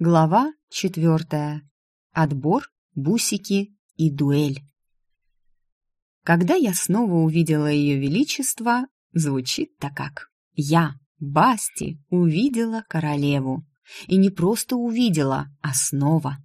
Глава четвертая. Отбор, бусики и дуэль. Когда я снова увидела ее величество, звучит-то как «Я, Басти, увидела королеву». И не просто увидела, а снова.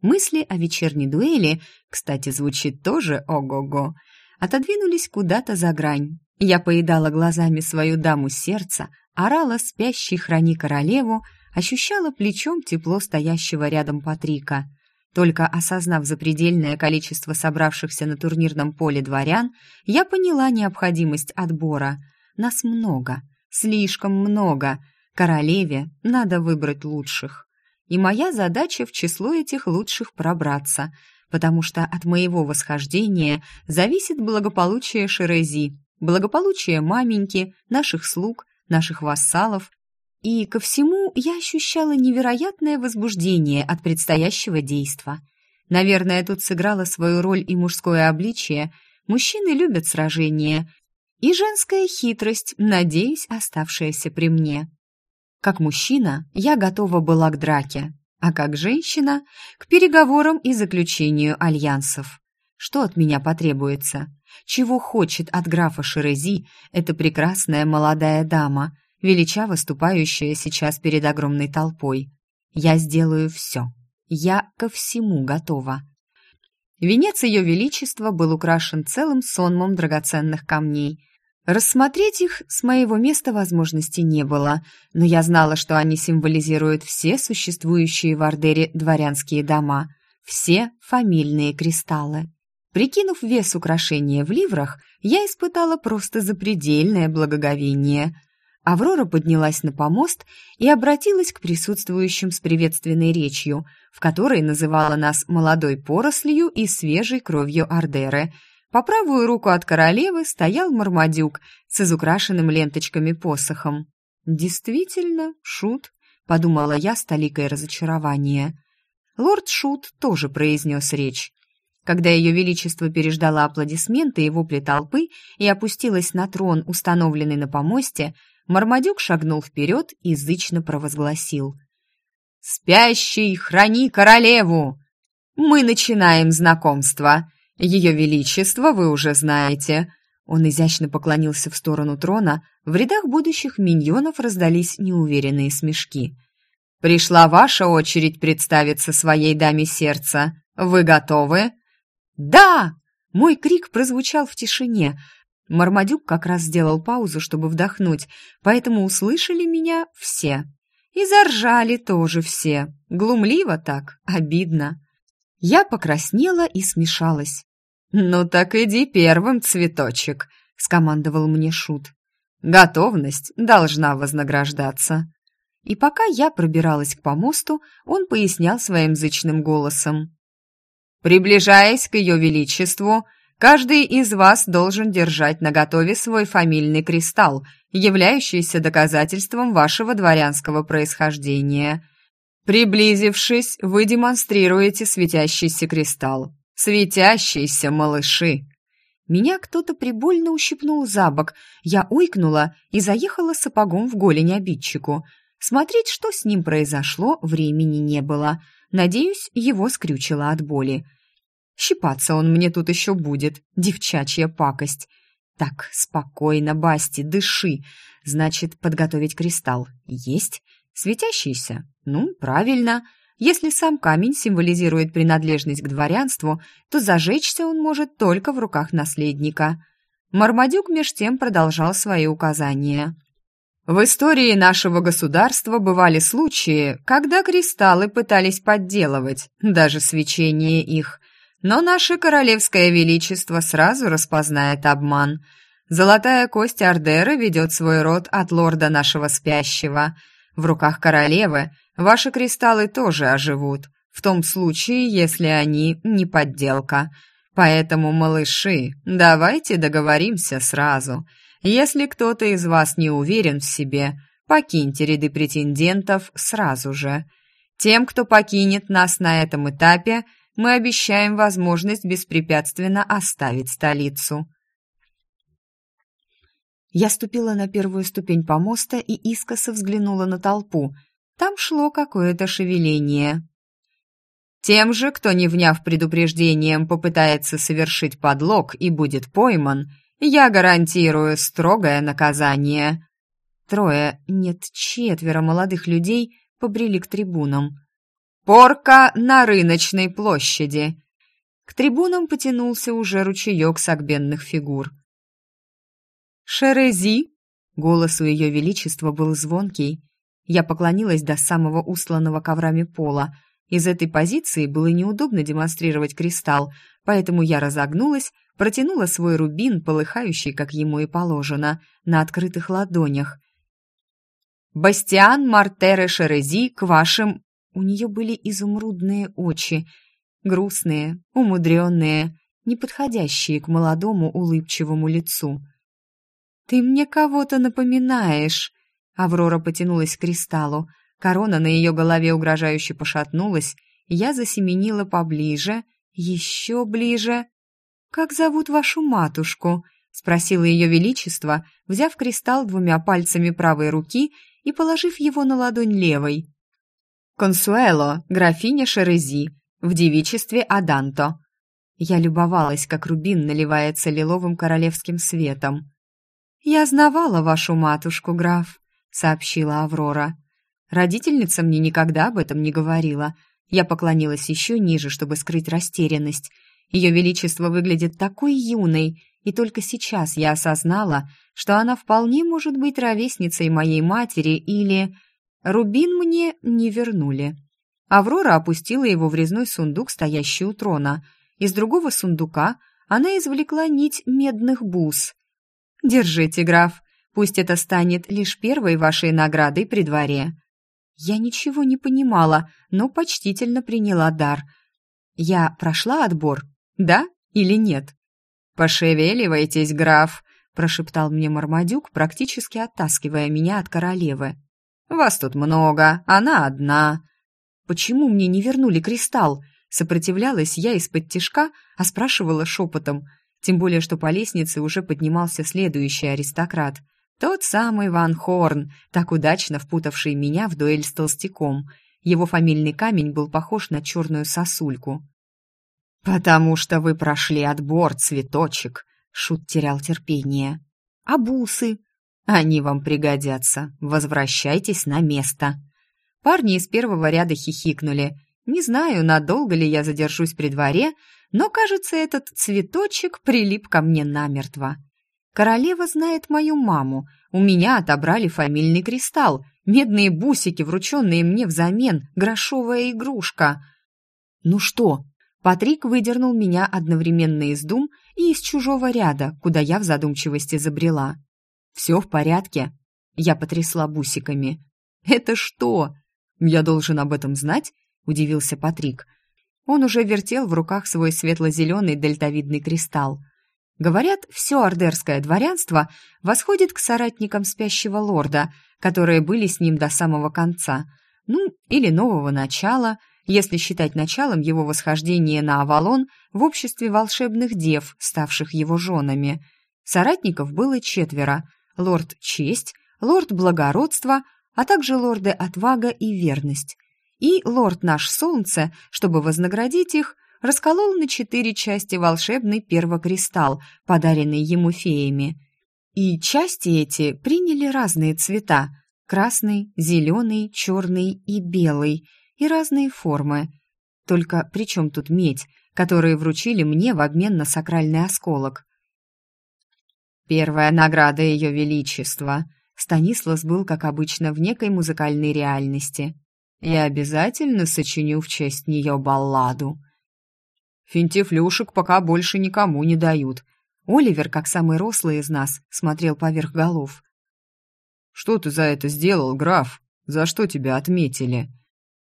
Мысли о вечерней дуэли, кстати, звучит тоже ого-го, отодвинулись куда-то за грань. Я поедала глазами свою даму сердца, орала спящий храни королеву, ощущала плечом тепло стоящего рядом Патрика. Только осознав запредельное количество собравшихся на турнирном поле дворян, я поняла необходимость отбора. Нас много, слишком много. Королеве надо выбрать лучших. И моя задача в число этих лучших пробраться, потому что от моего восхождения зависит благополучие Шерези, благополучие маменьки, наших слуг, наших вассалов и ко всему я ощущала невероятное возбуждение от предстоящего действа. Наверное, тут сыграло свою роль и мужское обличие. Мужчины любят сражения. И женская хитрость, надеюсь, оставшаяся при мне. Как мужчина я готова была к драке, а как женщина — к переговорам и заключению альянсов. Что от меня потребуется? Чего хочет от графа Шерези эта прекрасная молодая дама — велича выступающая сейчас перед огромной толпой. «Я сделаю все. Я ко всему готова». Венец ее величества был украшен целым сонмом драгоценных камней. Рассмотреть их с моего места возможности не было, но я знала, что они символизируют все существующие в Ордере дворянские дома, все фамильные кристаллы. Прикинув вес украшения в ливрах, я испытала просто запредельное благоговение – Аврора поднялась на помост и обратилась к присутствующим с приветственной речью, в которой называла нас молодой порослью и свежей кровью Ардеры. По правую руку от королевы стоял Мармадюк с изукрашенным ленточками посохом. «Действительно, Шут», — подумала я с толикой разочарования. Лорд Шут тоже произнес речь. Когда ее величество переждала аплодисменты и вопли толпы и опустилась на трон, установленный на помосте, Мармадюк шагнул вперед и язычно провозгласил. «Спящий, храни королеву! Мы начинаем знакомство. Ее Величество вы уже знаете». Он изящно поклонился в сторону трона, в рядах будущих миньонов раздались неуверенные смешки. «Пришла ваша очередь представиться своей даме сердца. Вы готовы?» «Да!» Мой крик прозвучал в тишине, Мармадюк как раз сделал паузу, чтобы вдохнуть, поэтому услышали меня все. И заржали тоже все. Глумливо так, обидно. Я покраснела и смешалась. «Ну так иди первым, цветочек», — скомандовал мне Шут. «Готовность должна вознаграждаться». И пока я пробиралась к помосту, он пояснял своим зычным голосом. «Приближаясь к ее величеству, Каждый из вас должен держать наготове свой фамильный кристалл, являющийся доказательством вашего дворянского происхождения. Приблизившись, вы демонстрируете светящийся кристалл. Светящиеся малыши. Меня кто-то прибольно ущипнул за бок. Я уйкнула и заехала сапогом в голень обидчику. Смотреть, что с ним произошло, времени не было. Надеюсь, его скрючило от боли. Щипаться он мне тут еще будет, девчачья пакость. Так, спокойно, Басти, дыши. Значит, подготовить кристалл. Есть? Светящийся? Ну, правильно. Если сам камень символизирует принадлежность к дворянству, то зажечься он может только в руках наследника. Мармадюк меж тем продолжал свои указания. В истории нашего государства бывали случаи, когда кристаллы пытались подделывать, даже свечение их. Но наше королевское величество сразу распознает обман. Золотая кость Ардера ведет свой род от лорда нашего спящего. В руках королевы ваши кристаллы тоже оживут, в том случае, если они не подделка. Поэтому, малыши, давайте договоримся сразу. Если кто-то из вас не уверен в себе, покиньте ряды претендентов сразу же. Тем, кто покинет нас на этом этапе – мы обещаем возможность беспрепятственно оставить столицу». Я ступила на первую ступень помоста и искоса взглянула на толпу. Там шло какое-то шевеление. Тем же, кто, не вняв предупреждением, попытается совершить подлог и будет пойман, я гарантирую строгое наказание. Трое, нет, четверо молодых людей побрели к трибунам. «Порка на рыночной площади!» К трибунам потянулся уже ручеек сагбенных фигур. «Шерези!» Голос у ее величества был звонкий. Я поклонилась до самого устланного коврами пола. Из этой позиции было неудобно демонстрировать кристалл, поэтому я разогнулась, протянула свой рубин, полыхающий, как ему и положено, на открытых ладонях. «Бастиан Мартере Шерези к вашим...» У нее были изумрудные очи, грустные, умудренные, неподходящие к молодому улыбчивому лицу. «Ты мне кого-то напоминаешь!» Аврора потянулась к кристаллу. Корона на ее голове угрожающе пошатнулась. Я засеменила поближе, еще ближе. «Как зовут вашу матушку?» — спросила ее величество, взяв кристалл двумя пальцами правой руки и положив его на ладонь левой. «Консуэло, графиня Шерези, в девичестве Аданто». Я любовалась, как рубин наливается лиловым королевским светом. «Я знавала вашу матушку, граф», — сообщила Аврора. Родительница мне никогда об этом не говорила. Я поклонилась еще ниже, чтобы скрыть растерянность. Ее величество выглядит такой юной, и только сейчас я осознала, что она вполне может быть ровесницей моей матери или... Рубин мне не вернули. Аврора опустила его в резной сундук, стоящий у трона. Из другого сундука она извлекла нить медных бус. «Держите, граф, пусть это станет лишь первой вашей наградой при дворе». Я ничего не понимала, но почтительно приняла дар. «Я прошла отбор, да или нет?» «Пошевеливайтесь, граф», — прошептал мне Мармадюк, практически оттаскивая меня от королевы. «Вас тут много, она одна». «Почему мне не вернули кристалл?» Сопротивлялась я из-под тишка, а спрашивала шепотом, тем более что по лестнице уже поднимался следующий аристократ. Тот самый Ван Хорн, так удачно впутавший меня в дуэль с толстяком. Его фамильный камень был похож на черную сосульку. «Потому что вы прошли отбор, цветочек», — Шут терял терпение. «А бусы?» «Они вам пригодятся. Возвращайтесь на место». Парни из первого ряда хихикнули. Не знаю, надолго ли я задержусь при дворе, но, кажется, этот цветочек прилип ко мне намертво. Королева знает мою маму. У меня отобрали фамильный кристалл, медные бусики, врученные мне взамен, грошовая игрушка. Ну что, Патрик выдернул меня одновременно из дум и из чужого ряда, куда я в задумчивости забрела. «Все в порядке?» Я потрясла бусиками. «Это что?» «Я должен об этом знать?» — удивился Патрик. Он уже вертел в руках свой светло-зеленый дельтовидный кристалл. Говорят, все ордерское дворянство восходит к соратникам спящего лорда, которые были с ним до самого конца, ну, или нового начала — если считать началом его восхождения на Авалон в обществе волшебных дев, ставших его женами. Соратников было четверо – лорд Честь, лорд Благородство, а также лорды Отвага и Верность. И лорд Наш Солнце, чтобы вознаградить их, расколол на четыре части волшебный первокристалл, подаренный ему феями. И части эти приняли разные цвета – красный, зеленый, черный и белый – и разные формы. Только при чем тут медь, которые вручили мне в обмен на сакральный осколок? Первая награда Ее Величества. Станислас был, как обычно, в некой музыкальной реальности. Я обязательно сочиню в честь нее балладу. Финтифлюшек пока больше никому не дают. Оливер, как самый рослый из нас, смотрел поверх голов. «Что ты за это сделал, граф? За что тебя отметили?»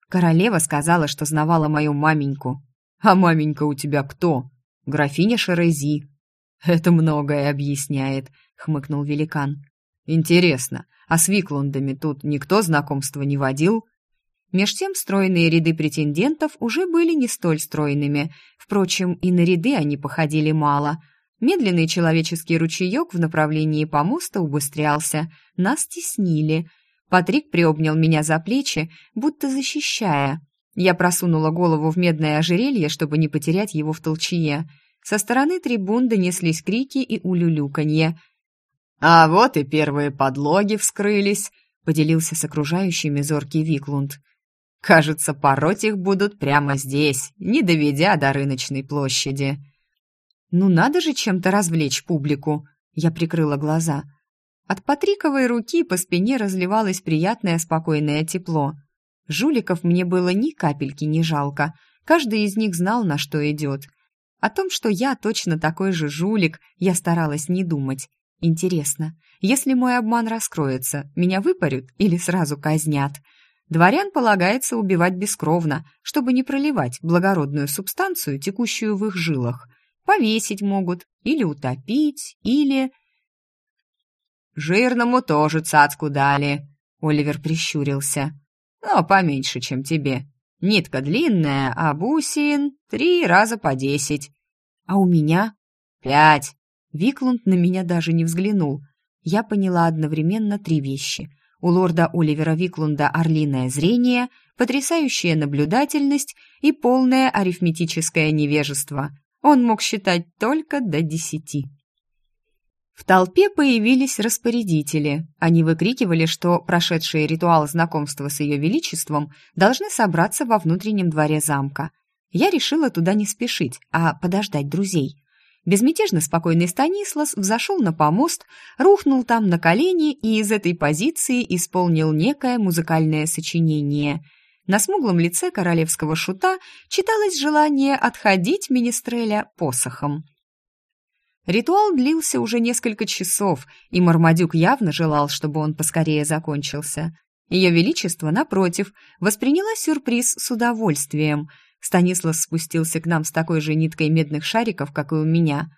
Королева сказала, что знавала мою маменьку. А маменька у тебя кто? Графиня Шерези. Это многое объясняет, хмыкнул великан. Интересно, а с Виклундами тут никто знакомства не водил? Меж тем стройные ряды претендентов уже были не столь стройными. Впрочем, и на ряды они походили мало. Медленный человеческий ручеек в направлении помоста убыстрялся. Нас теснили. Патрик приобнял меня за плечи, будто защищая. Я просунула голову в медное ожерелье, чтобы не потерять его в толчье. Со стороны трибун донеслись крики и улюлюканье. «А вот и первые подлоги вскрылись», — поделился с окружающими зоркий Виклунд. «Кажется, пороть их будут прямо здесь, не доведя до рыночной площади». «Ну надо же чем-то развлечь публику», — я прикрыла глаза. От Патриковой руки по спине разливалось приятное спокойное тепло. Жуликов мне было ни капельки не жалко, каждый из них знал, на что идет. О том, что я точно такой же жулик, я старалась не думать. Интересно, если мой обман раскроется, меня выпарют или сразу казнят? Дворян полагается убивать бескровно, чтобы не проливать благородную субстанцию, текущую в их жилах. Повесить могут, или утопить, или... «Жирному тоже цацку дали», — Оливер прищурился. «Но поменьше, чем тебе. Нитка длинная, а бусин три раза по десять. А у меня пять. Виклунд на меня даже не взглянул. Я поняла одновременно три вещи. У лорда Оливера Виклунда орлиное зрение, потрясающая наблюдательность и полное арифметическое невежество. Он мог считать только до десяти. В толпе появились распорядители. Они выкрикивали, что прошедшие ритуал знакомства с ее величеством должны собраться во внутреннем дворе замка – я решила туда не спешить, а подождать друзей. Безмятежно спокойный Станислас взошел на помост, рухнул там на колени и из этой позиции исполнил некое музыкальное сочинение. На смуглом лице королевского шута читалось желание отходить министреля посохом. Ритуал длился уже несколько часов, и Мармадюк явно желал, чтобы он поскорее закончился. Ее Величество, напротив, восприняла сюрприз с удовольствием – Станислав спустился к нам с такой же ниткой медных шариков, как и у меня.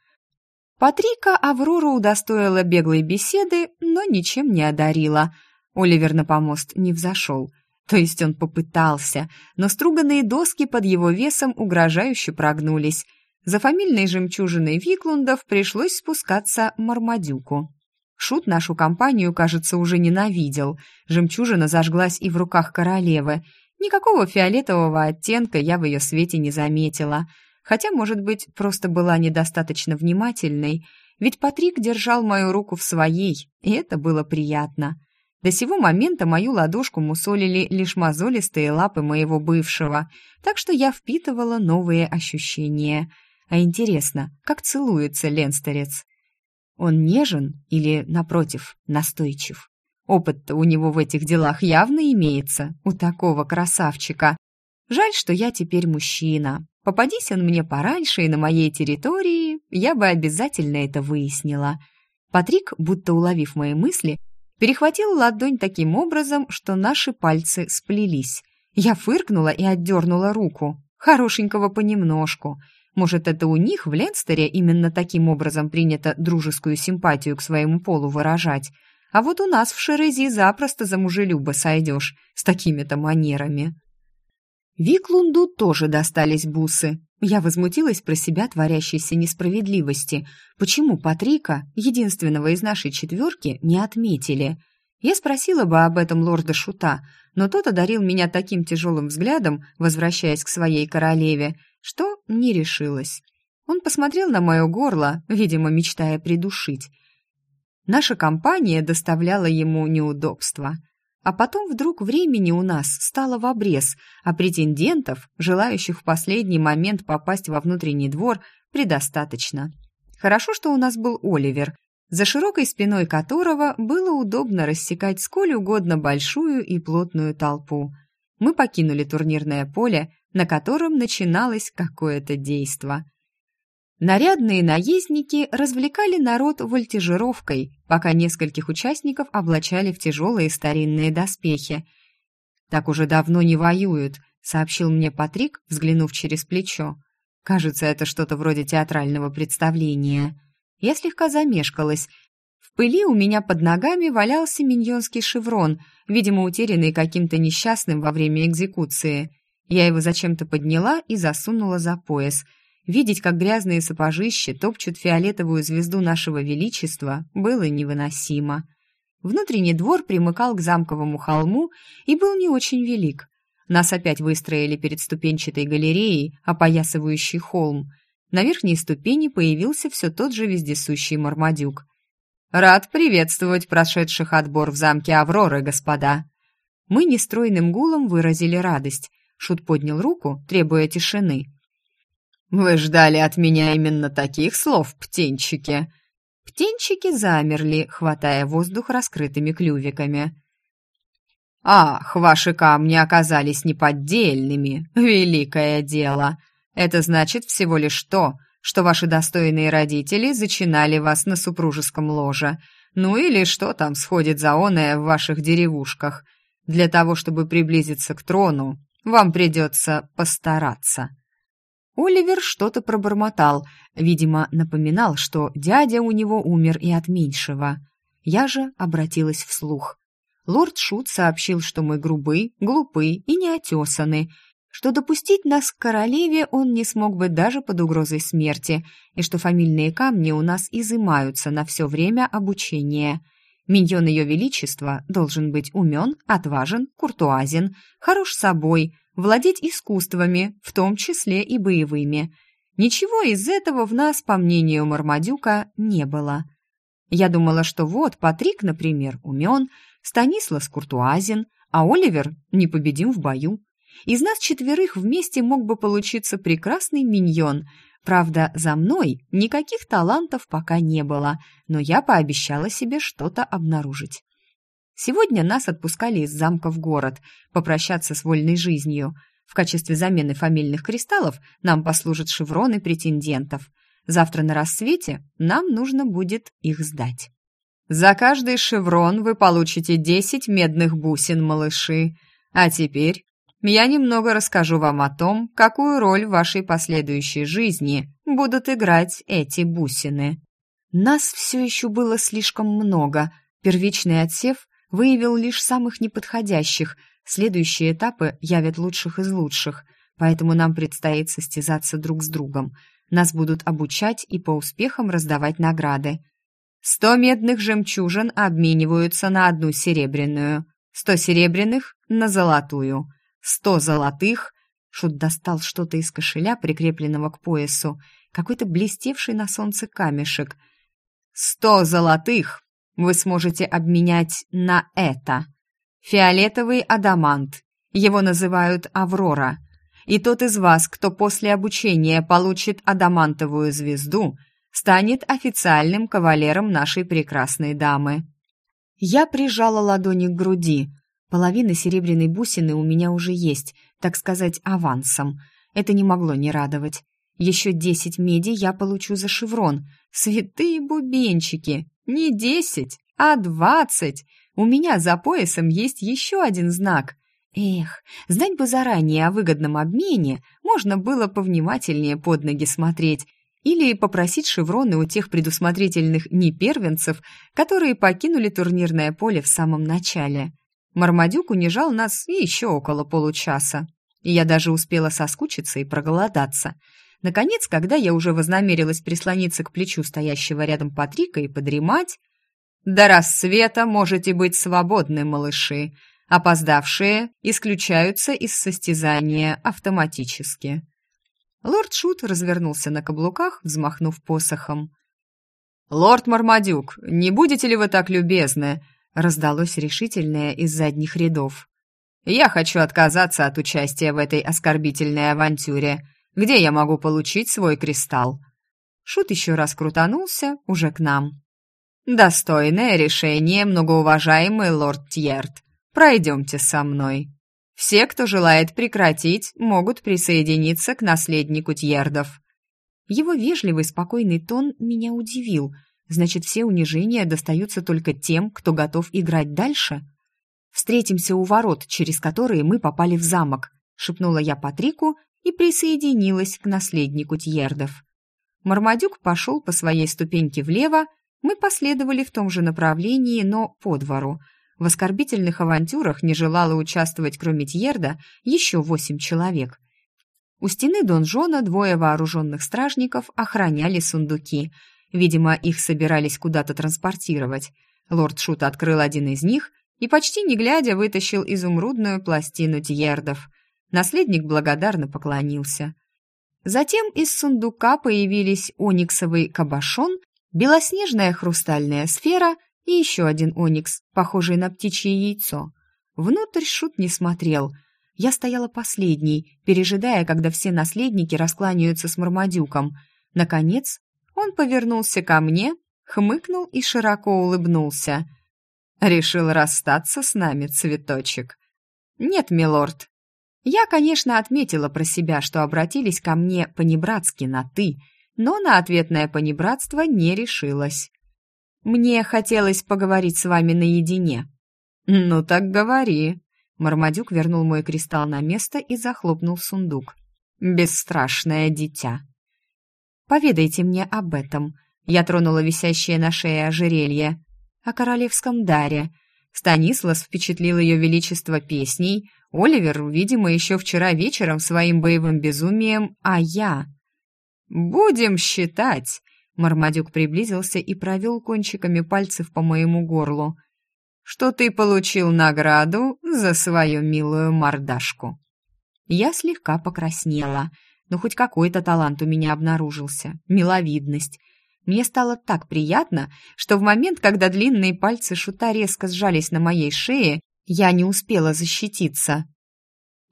Патрика Аврора удостоила беглой беседы, но ничем не одарила. Оливер на помост не взошел. То есть он попытался, но струганные доски под его весом угрожающе прогнулись. За фамильной жемчужиной Виклундов пришлось спускаться Мармадюку. Шут нашу компанию, кажется, уже ненавидел. Жемчужина зажглась и в руках королевы, Никакого фиолетового оттенка я в ее свете не заметила, хотя, может быть, просто была недостаточно внимательной, ведь Патрик держал мою руку в своей, и это было приятно. До сего момента мою ладошку мусолили лишь мозолистые лапы моего бывшего, так что я впитывала новые ощущения. А интересно, как целуется Ленстерец? Он нежен или, напротив, настойчив? Опыт-то у него в этих делах явно имеется, у такого красавчика. Жаль, что я теперь мужчина. Попадись он мне пораньше и на моей территории, я бы обязательно это выяснила. Патрик, будто уловив мои мысли, перехватил ладонь таким образом, что наши пальцы сплелись. Я фыркнула и отдернула руку. Хорошенького понемножку. Может, это у них в Ленстере именно таким образом принято дружескую симпатию к своему полу выражать. А вот у нас в Шерези запросто за мужелюба сойдешь с такими-то манерами. Виклунду тоже достались бусы. Я возмутилась про себя творящейся несправедливости. Почему Патрика, единственного из нашей четверки, не отметили? Я спросила бы об этом лорда Шута, но тот одарил меня таким тяжелым взглядом, возвращаясь к своей королеве, что не решилась. Он посмотрел на мое горло, видимо, мечтая придушить, Наша компания доставляла ему неудобства. А потом вдруг времени у нас стало в обрез, а претендентов, желающих в последний момент попасть во внутренний двор, предостаточно. Хорошо, что у нас был Оливер, за широкой спиной которого было удобно рассекать сколь угодно большую и плотную толпу. Мы покинули турнирное поле, на котором начиналось какое-то действо – Нарядные наездники развлекали народ вольтежировкой, пока нескольких участников облачали в тяжелые старинные доспехи. «Так уже давно не воюют», — сообщил мне Патрик, взглянув через плечо. «Кажется, это что-то вроде театрального представления». Я слегка замешкалась. В пыли у меня под ногами валялся миньонский шеврон, видимо, утерянный каким-то несчастным во время экзекуции. Я его зачем-то подняла и засунула за пояс — Видеть, как грязные сапожищи топчут фиолетовую звезду нашего величества, было невыносимо. Внутренний двор примыкал к замковому холму и был не очень велик. Нас опять выстроили перед ступенчатой галереей, опоясывающей холм. На верхней ступени появился все тот же вездесущий Мармадюк. «Рад приветствовать прошедших отбор в замке Авроры, господа!» Мы нестройным гулом выразили радость. Шут поднял руку, требуя тишины. «Вы ждали от меня именно таких слов, птенчики?» Птенчики замерли, хватая воздух раскрытыми клювиками. «Ах, ваши камни оказались неподдельными! Великое дело! Это значит всего лишь то, что ваши достойные родители зачинали вас на супружеском ложе. Ну или что там сходит за оное в ваших деревушках. Для того, чтобы приблизиться к трону, вам придется постараться». Оливер что-то пробормотал, видимо, напоминал, что дядя у него умер и от меньшего. Я же обратилась вслух. Лорд Шут сообщил, что мы грубы, глупы и неотесаны, что допустить нас к королеве он не смог бы даже под угрозой смерти, и что фамильные камни у нас изымаются на все время обучения. Миньон Ее Величества должен быть умен, отважен, куртуазен, хорош собой, владеть искусствами, в том числе и боевыми. Ничего из этого в нас, по мнению Мармадюка, не было. Я думала, что вот Патрик, например, умен, Станислав куртуазен, а Оливер непобедим в бою. Из нас четверых вместе мог бы получиться прекрасный миньон. Правда, за мной никаких талантов пока не было, но я пообещала себе что-то обнаружить. Сегодня нас отпускали из замка в город, попрощаться с вольной жизнью. В качестве замены фамильных кристаллов нам послужат шевроны претендентов. Завтра на рассвете нам нужно будет их сдать. За каждый шеврон вы получите десять медных бусин, малыши. А теперь я немного расскажу вам о том, какую роль в вашей последующей жизни будут играть эти бусины. Нас все еще было слишком много. Первичный отсев выявил лишь самых неподходящих, следующие этапы явят лучших из лучших, поэтому нам предстоит состязаться друг с другом. Нас будут обучать и по успехам раздавать награды. Сто медных жемчужин обмениваются на одну серебряную, сто серебряных — на золотую, сто золотых — Шут достал что-то из кошеля, прикрепленного к поясу, какой-то блестевший на солнце камешек. «Сто золотых вы сможете обменять на это. Фиолетовый адамант. Его называют Аврора. И тот из вас, кто после обучения получит адамантовую звезду, станет официальным кавалером нашей прекрасной дамы. Я прижала ладони к груди. Половина серебряной бусины у меня уже есть, так сказать, авансом. Это не могло не радовать. Еще десять меди я получу за шеврон. Святые бубенчики! Не десять, а двадцать. У меня за поясом есть еще один знак. Эх, знать бы заранее о выгодном обмене, можно было повнимательнее под ноги смотреть или попросить шевроны у тех предусмотрительных непервенцев, которые покинули турнирное поле в самом начале. Мармадюк унижал нас еще около получаса. И я даже успела соскучиться и проголодаться – Наконец, когда я уже вознамерилась прислониться к плечу стоящего рядом Патрика и подремать, «До рассвета можете быть свободны, малыши. Опоздавшие исключаются из состязания автоматически». Лорд Шут развернулся на каблуках, взмахнув посохом. «Лорд Мармадюк, не будете ли вы так любезны?» Раздалось решительное из задних рядов. «Я хочу отказаться от участия в этой оскорбительной авантюре. Где я могу получить свой кристалл?» Шут еще раз крутанулся, уже к нам. «Достойное решение, многоуважаемый лорд Тьерд. Пройдемте со мной. Все, кто желает прекратить, могут присоединиться к наследнику Тьердов». Его вежливый, спокойный тон меня удивил. Значит, все унижения достаются только тем, кто готов играть дальше? «Встретимся у ворот, через которые мы попали в замок», — шепнула я Патрику и присоединилась к наследнику Тьердов. Мармадюк пошел по своей ступеньке влево, мы последовали в том же направлении, но по двору. В оскорбительных авантюрах не желало участвовать, кроме Тьерда, еще восемь человек. У стены донжона двое вооруженных стражников охраняли сундуки. Видимо, их собирались куда-то транспортировать. Лорд Шут открыл один из них и, почти не глядя, вытащил изумрудную пластину тьердов. Наследник благодарно поклонился. Затем из сундука появились ониксовый кабошон, белоснежная хрустальная сфера и еще один оникс, похожий на птичье яйцо. Внутрь Шут не смотрел. Я стояла последней, пережидая, когда все наследники раскланяются с Мармадюком. Наконец, он повернулся ко мне, хмыкнул и широко улыбнулся. «Решил расстаться с нами, цветочек?» «Нет, милорд». Я, конечно, отметила про себя, что обратились ко мне понебратски на «ты», но на ответное понебратство не решилась. «Мне хотелось поговорить с вами наедине». «Ну так говори». Мармадюк вернул мой кристалл на место и захлопнул сундук. «Бесстрашное дитя». «Поведайте мне об этом», я тронула висящее на шее ожерелье. О королевском даре. Станислав впечатлил ее величество песней, Оливер, видимо, еще вчера вечером своим боевым безумием, а я... «Будем считать!» Мармадюк приблизился и провел кончиками пальцев по моему горлу. «Что ты получил награду за свою милую мордашку?» Я слегка покраснела, но хоть какой-то талант у меня обнаружился, миловидность. Мне стало так приятно, что в момент, когда длинные пальцы шута резко сжались на моей шее, я не успела защититься.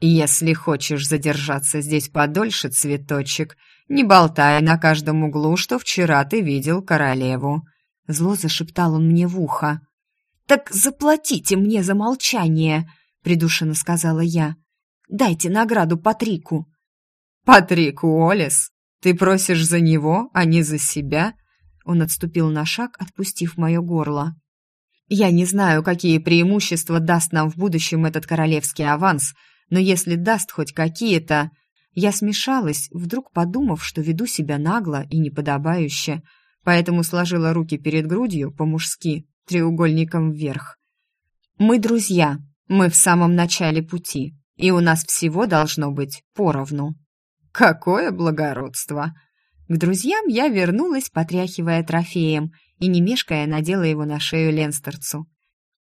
«Если хочешь задержаться здесь подольше, цветочек, не болтай на каждом углу, что вчера ты видел королеву», — зло зашептал он мне в ухо. «Так заплатите мне за молчание», — придушенно сказала я. «Дайте награду Патрику». «Патрику Олес? Ты просишь за него, а не за себя?» Он отступил на шаг, отпустив мое горло. «Я не знаю, какие преимущества даст нам в будущем этот королевский аванс, но если даст хоть какие-то...» Я смешалась, вдруг подумав, что веду себя нагло и неподобающе, поэтому сложила руки перед грудью по-мужски, треугольником вверх. «Мы друзья, мы в самом начале пути, и у нас всего должно быть поровну». «Какое благородство!» К друзьям я вернулась, потряхивая трофеем, и не мешкая надела его на шею Ленстерцу.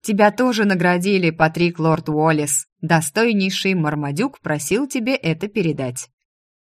«Тебя тоже наградили, Патрик Лорд Уоллес. Достойнейший Мармадюк просил тебе это передать».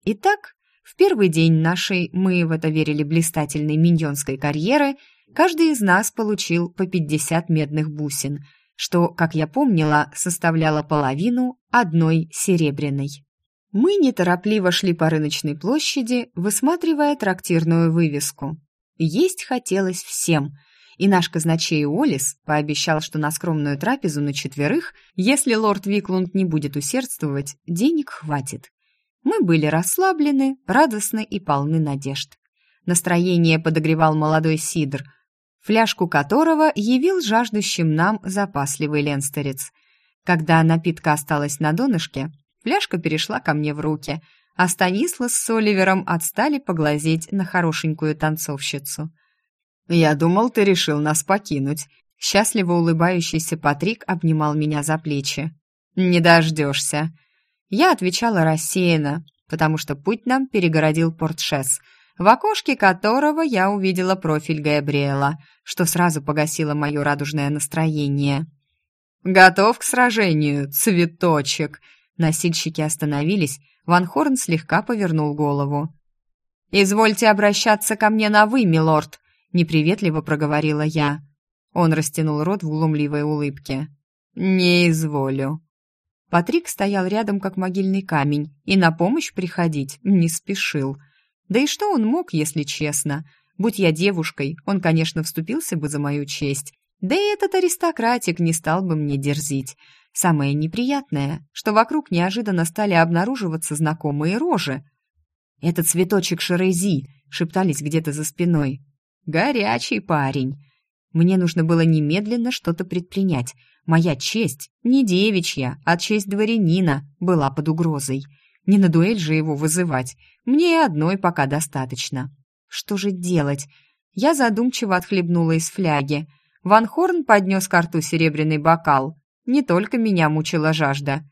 Итак, в первый день нашей, мы в это верили, блистательной миньонской карьеры, каждый из нас получил по 50 медных бусин, что, как я помнила, составляло половину одной серебряной. Мы неторопливо шли по рыночной площади, высматривая трактирную вывеску. Есть хотелось всем, и наш казначей Олис пообещал, что на скромную трапезу на четверых, если лорд Виклунд не будет усердствовать, денег хватит. Мы были расслаблены, радостны и полны надежд. Настроение подогревал молодой сидр, фляжку которого явил жаждущим нам запасливый ленстерец. Когда напитка осталась на донышке, Фляжка перешла ко мне в руки, а Станислав с Оливером отстали поглазеть на хорошенькую танцовщицу. «Я думал, ты решил нас покинуть». Счастливо улыбающийся Патрик обнимал меня за плечи. «Не дождешься». Я отвечала рассеянно, потому что путь нам перегородил портшес, в окошке которого я увидела профиль Габриэла, что сразу погасило мое радужное настроение. «Готов к сражению, цветочек!» Носильщики остановились, Ван Хорн слегка повернул голову. «Извольте обращаться ко мне на «вы», милорд», — неприветливо проговорила я. Он растянул рот в глумливой улыбке. «Не изволю». Патрик стоял рядом, как могильный камень, и на помощь приходить не спешил. Да и что он мог, если честно? Будь я девушкой, он, конечно, вступился бы за мою честь. Да и этот аристократик не стал бы мне дерзить. Самое неприятное, что вокруг неожиданно стали обнаруживаться знакомые рожи. «Это цветочек Шерези», — шептались где-то за спиной. «Горячий парень». Мне нужно было немедленно что-то предпринять. Моя честь, не девичья, а честь дворянина, была под угрозой. Не на дуэль же его вызывать. Мне и одной пока достаточно. Что же делать? Я задумчиво отхлебнула из фляги. Ван Хорн поднес к рту серебряный бокал. Не только меня мучила жажда.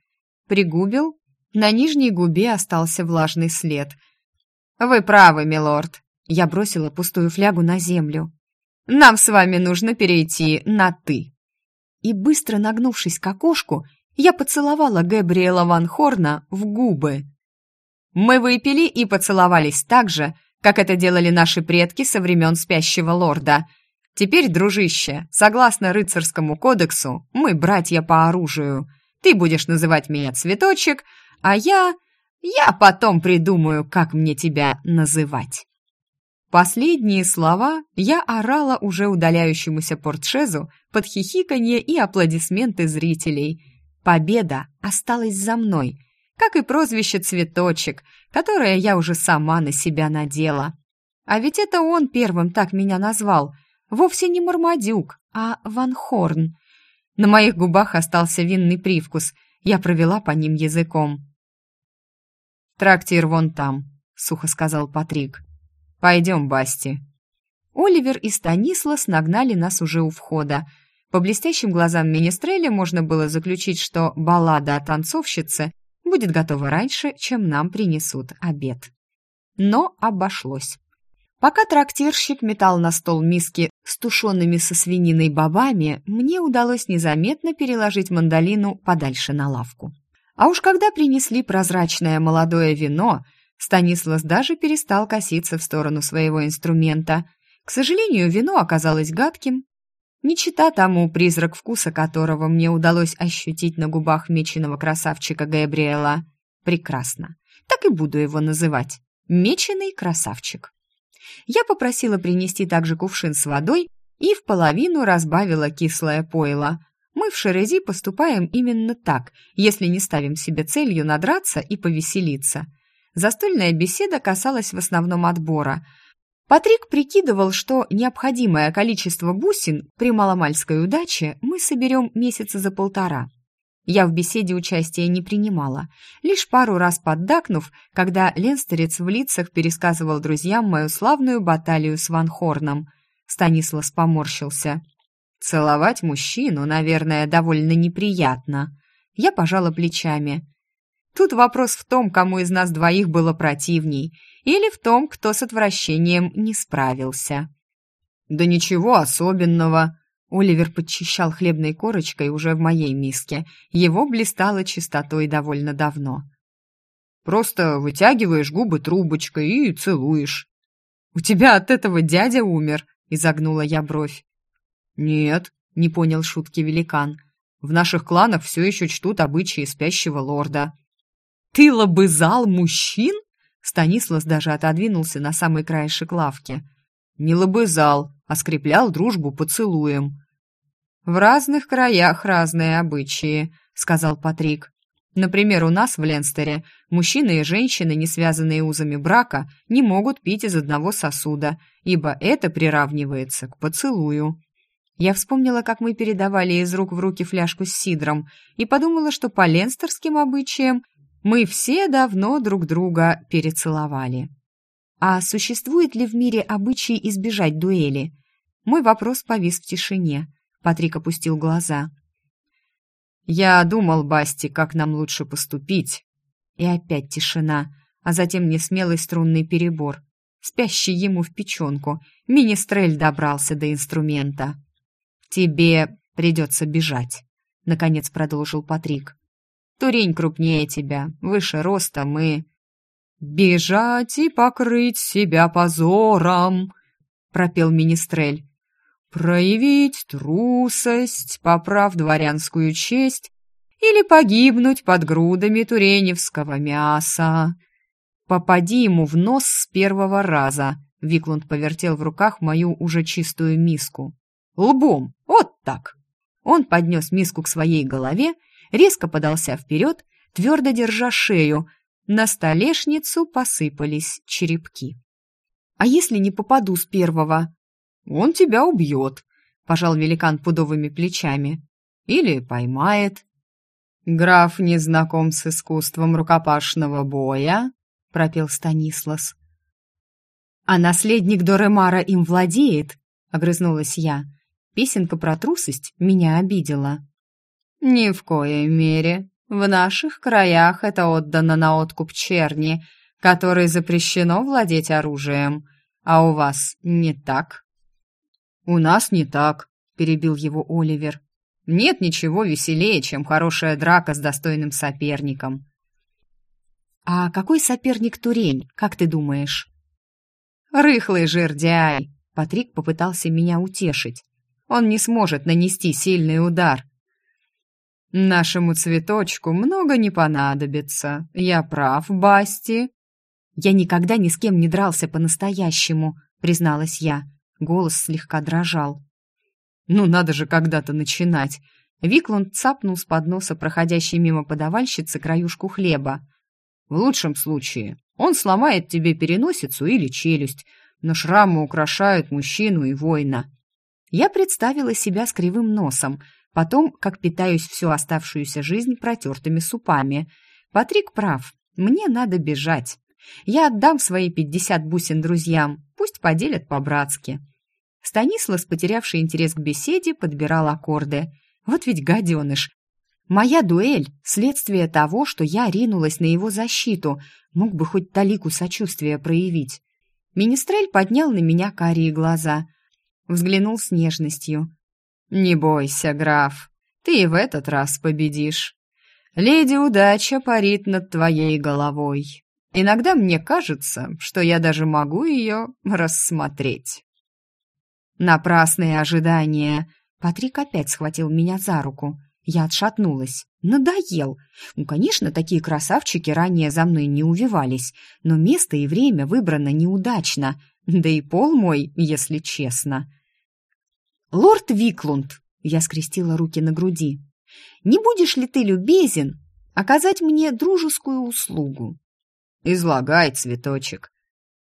Пригубил, на нижней губе остался влажный след. «Вы правы, милорд!» Я бросила пустую флягу на землю. нам с вами нужно перейти на «ты». И быстро нагнувшись к окошку, я поцеловала Габриэла Ван Хорна в губы. Мы выпили и поцеловались так же, как это делали наши предки со времен спящего лорда. Теперь, дружище, согласно рыцарскому кодексу, мы братья по оружию. Ты будешь называть меня Цветочек, а я... Я потом придумаю, как мне тебя называть». Последние слова я орала уже удаляющемуся портшезу под хихиканье и аплодисменты зрителей. Победа осталась за мной, как и прозвище «Цветочек», которое я уже сама на себя надела. А ведь это он первым так меня назвал. Вовсе не Мармадюк, а Ван Хорн. На моих губах остался винный привкус. Я провела по ним языком. «Трактир вон там», — сухо сказал Патрик. «Пойдем, Басти». Оливер и Станислас нагнали нас уже у входа. По блестящим глазам Министреля можно было заключить, что баллада о танцовщице будет готова раньше, чем нам принесут обед. Но обошлось. Пока трактирщик метал на стол миски с тушеными со свининой бобами, мне удалось незаметно переложить мандолину подальше на лавку. А уж когда принесли прозрачное молодое вино, Станислав даже перестал коситься в сторону своего инструмента. К сожалению, вино оказалось гадким. Не чита тому, призрак вкуса которого мне удалось ощутить на губах меченого красавчика Габриэла. Прекрасно. Так и буду его называть. Меченый красавчик. Я попросила принести также кувшин с водой и в половину разбавила кислое пойло. Мы в Шерези поступаем именно так, если не ставим себе целью надраться и повеселиться. Застольная беседа касалась в основном отбора. Патрик прикидывал, что необходимое количество бусин при маломальской удаче мы соберем месяца за полтора. Я в беседе участия не принимала, лишь пару раз поддакнув, когда ленстерец в лицах пересказывал друзьям мою славную баталию с Ван Хорном. Станислав поморщился – Целовать мужчину, наверное, довольно неприятно. Я пожала плечами. Тут вопрос в том, кому из нас двоих было противней, или в том, кто с отвращением не справился. «Да ничего особенного», Оливер подчищал хлебной корочкой уже в моей миске. Его блистало чистотой довольно давно. «Просто вытягиваешь губы трубочкой и целуешь». «У тебя от этого дядя умер», — изогнула я бровь. «Нет», — не понял шутки великан. «В наших кланах все еще чтут обычаи спящего лорда». «Ты лобызал мужчин?» Станислав даже отодвинулся на самый краешек лавки. «Не лобызал, а скреплял дружбу поцелуем». «В разных краях разные обычаи», — сказал Патрик. «Например, у нас в Ленстере мужчины и женщины, не связанные узами брака, не могут пить из одного сосуда, ибо это приравнивается к поцелую». Я вспомнила, как мы передавали из рук в руки фляжку с сидром, и подумала, что по ленстерским обычаям мы все давно друг друга перецеловали. А существует ли в мире обычай избежать дуэли? Мой вопрос повис в тишине. Патрик опустил глаза. «Я думал, Басти, как нам лучше поступить». И опять тишина, а затем несмелый струнный перебор. Спящий ему в печенку, министрель добрался до инструмента. «Тебе придется бежать», — наконец продолжил Патрик. «Турень крупнее тебя, выше ростом и...» «Бежать и покрыть себя позором», — пропел Министрель. «Проявить трусость, поправ дворянскую честь, или погибнуть под грудами туреневского мяса». «Попади ему в нос с первого раза», — Виклунд повертел в руках мою уже чистую миску. Лбом, вот так. Он поднес миску к своей голове, резко подался вперед, твердо держа шею. На столешницу посыпались черепки. «А если не попаду с первого?» «Он тебя убьет», — пожал великан пудовыми плечами. «Или поймает». «Граф не знаком с искусством рукопашного боя», — пропел Станислас. «А наследник Доремара им владеет», — огрызнулась я. Песенка про трусость меня обидела. «Ни в коей мере. В наших краях это отдано на откуп черни, которой запрещено владеть оружием. А у вас не так?» «У нас не так», — перебил его Оливер. «Нет ничего веселее, чем хорошая драка с достойным соперником». «А какой соперник Турень, как ты думаешь?» «Рыхлый жердяй!» — Патрик попытался меня утешить. «Он не сможет нанести сильный удар». «Нашему цветочку много не понадобится. Я прав, Басти?» «Я никогда ни с кем не дрался по-настоящему», — призналась я. Голос слегка дрожал. «Ну, надо же когда-то начинать!» Викланд цапнул с подноса проходящей мимо подавальщицы краюшку хлеба. «В лучшем случае он сломает тебе переносицу или челюсть, но шрамы украшают мужчину и воина». Я представила себя с кривым носом, потом, как питаюсь всю оставшуюся жизнь протертыми супами. Патрик прав, мне надо бежать. Я отдам свои пятьдесят бусин друзьям, пусть поделят по-братски. Станислав, потерявший интерес к беседе, подбирал аккорды. Вот ведь гаденыш. Моя дуэль — следствие того, что я ринулась на его защиту, мог бы хоть талику сочувствия проявить. Министрель поднял на меня карие глаза, взглянул с нежностью. «Не бойся, граф, ты и в этот раз победишь. Леди удача парит над твоей головой. Иногда мне кажется, что я даже могу ее рассмотреть». Напрасные ожидания. Патрик опять схватил меня за руку. Я отшатнулась. Надоел. Ну, конечно, такие красавчики ранее за мной не увивались, но место и время выбрано неудачно. Да и пол мой, если честно. «Лорд Виклунд!» — я скрестила руки на груди. «Не будешь ли ты любезен оказать мне дружескую услугу?» «Излагай, цветочек!»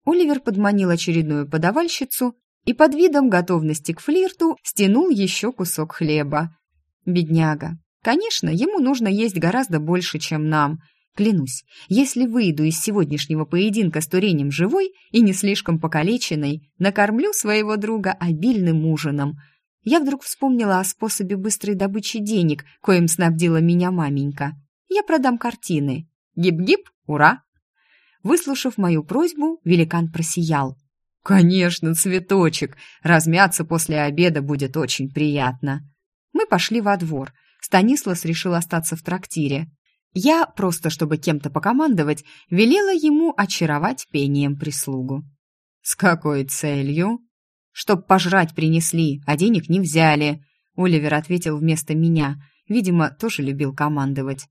Оливер подманил очередную подавальщицу и под видом готовности к флирту стянул еще кусок хлеба. Бедняга. Конечно, ему нужно есть гораздо больше, чем нам. Клянусь, если выйду из сегодняшнего поединка с Туренем живой и не слишком покалеченной, накормлю своего друга обильным ужином. Я вдруг вспомнила о способе быстрой добычи денег, коим снабдила меня маменька. Я продам картины. Гип-гип, ура! Выслушав мою просьбу, великан просиял. «Конечно, цветочек. Размяться после обеда будет очень приятно». Мы пошли во двор. Станислав решил остаться в трактире. Я, просто чтобы кем-то покомандовать, велела ему очаровать пением прислугу. «С какой целью?» «Чтоб пожрать принесли, а денег не взяли», — Оливер ответил вместо меня. Видимо, тоже любил командовать.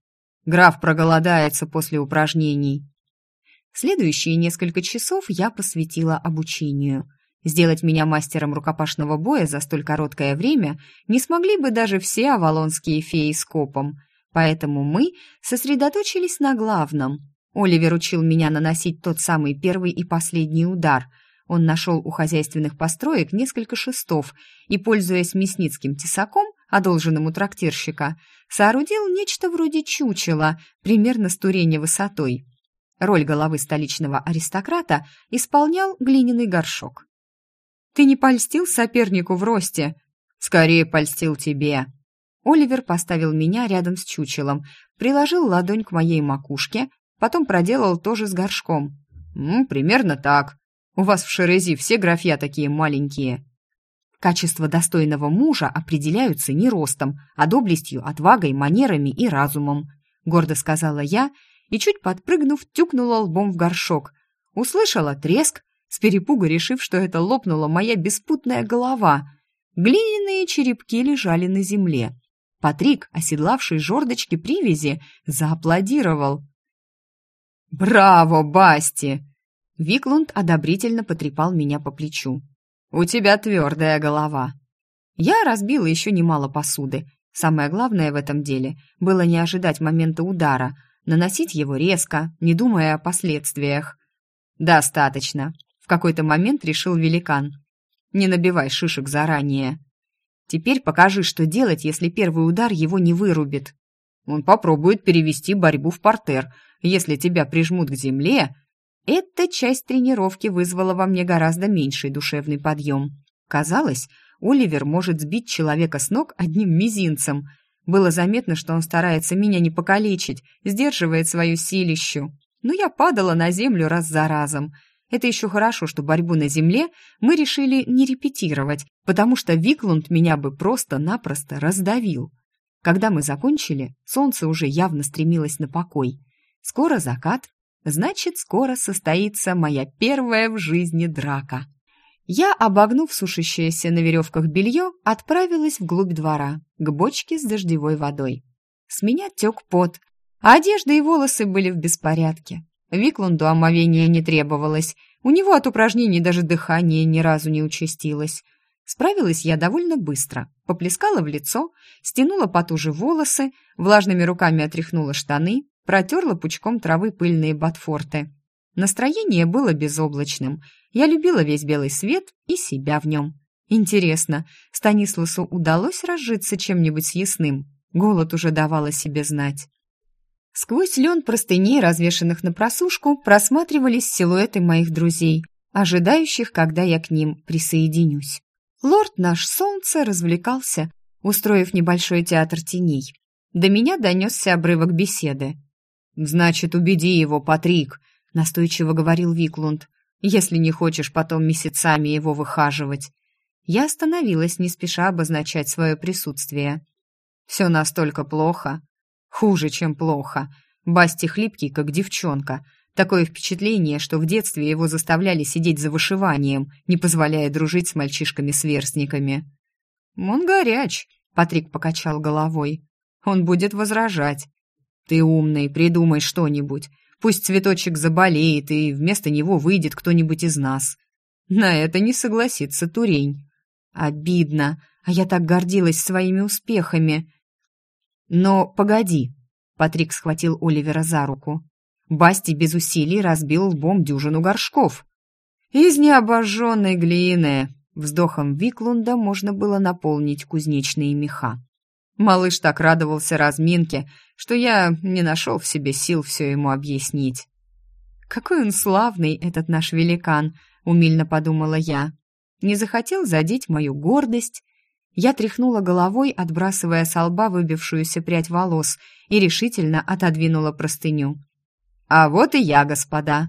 «Граф проголодается после упражнений». Следующие несколько часов я посвятила обучению. Сделать меня мастером рукопашного боя за столь короткое время не смогли бы даже все авалонские феи с копом, поэтому мы сосредоточились на главном. Оливер учил меня наносить тот самый первый и последний удар. Он нашел у хозяйственных построек несколько шестов и, пользуясь мясницким тесаком, одолженным у трактирщика, соорудил нечто вроде чучела, примерно с туренья высотой. Роль головы столичного аристократа исполнял глиняный горшок. «Ты не польстил сопернику в росте?» «Скорее польстил тебе». Оливер поставил меня рядом с чучелом, приложил ладонь к моей макушке, потом проделал то же с горшком. «Ну, примерно так. У вас в Шерези все графья такие маленькие». Качества достойного мужа определяются не ростом, а доблестью, отвагой, манерами и разумом, гордо сказала я и, чуть подпрыгнув, тюкнула лбом в горшок. Услышала треск, с перепуга решив, что это лопнула моя беспутная голова. Глиняные черепки лежали на земле. Патрик, оседлавший жердочки привязи, зааплодировал. «Браво, Басти!» Виклунд одобрительно потрепал меня по плечу. «У тебя твердая голова». Я разбила еще немало посуды. Самое главное в этом деле было не ожидать момента удара, наносить его резко, не думая о последствиях. «Достаточно», — в какой-то момент решил великан. «Не набивай шишек заранее. Теперь покажи, что делать, если первый удар его не вырубит». «Он попробует перевести борьбу в портер. Если тебя прижмут к земле...» Эта часть тренировки вызвала во мне гораздо меньший душевный подъем. Казалось, Оливер может сбить человека с ног одним мизинцем — было заметно, что он старается меня не покалечить, сдерживает свою силищу. Но я падала на землю раз за разом. Это еще хорошо, что борьбу на земле мы решили не репетировать, потому что Виклунд меня бы просто-напросто раздавил. Когда мы закончили, солнце уже явно стремилось на покой. Скоро закат, значит, скоро состоится моя первая в жизни драка. Я, обогнув сушащееся на веревках белье, отправилась вглубь двора, к бочке с дождевой водой. С меня тек пот, а одежда и волосы были в беспорядке. Виклунду омовения не требовалось, у него от упражнений даже дыхание ни разу не участилось. Справилась я довольно быстро, поплескала в лицо, стянула потуже волосы, влажными руками отряхнула штаны, протерла пучком травы пыльные ботфорты. Настроение было безоблачным. Я любила весь белый свет и себя в нем. Интересно, Станисласу удалось разжиться чем-нибудь съестным? Голод уже давал о себе знать. Сквозь лен простыней, развешанных на просушку, просматривались силуэты моих друзей, ожидающих, когда я к ним присоединюсь. Лорд наш солнце развлекался, устроив небольшой театр теней. До меня донесся обрывок беседы. «Значит, убеди его, Патрик», — настойчиво говорил Виклунд, «если не хочешь потом месяцами его выхаживать». Я остановилась, не спеша обозначать свое присутствие. «Все настолько плохо», Хуже, чем плохо. Басти хлипкий, как девчонка. Такое впечатление, что в детстве его заставляли сидеть за вышиванием, не позволяя дружить с мальчишками-сверстниками. «Он горяч», — Патрик покачал головой. «Он будет возражать. Ты умный, придумай что-нибудь. Пусть цветочек заболеет, и вместо него выйдет кто-нибудь из нас». На это не согласится Турень. Обидно, а я так гордилась своими успехами. «Но погоди!» — Патрик схватил Оливера за руку. Басти без усилий разбил лбом дюжину горшков. «Из необожженной глины!» Вздохом Виклунда можно было наполнить кузнечные меха. Малыш так радовался разминке, что я не нашел в себе сил все ему объяснить. «Какой он славный, этот наш великан!» — умильно подумала я. Не захотел задеть мою гордость, я тряхнула головой, отбрасывая с лба выбившуюся прядь волос, и решительно отодвинула простыню. «А вот и я, господа!»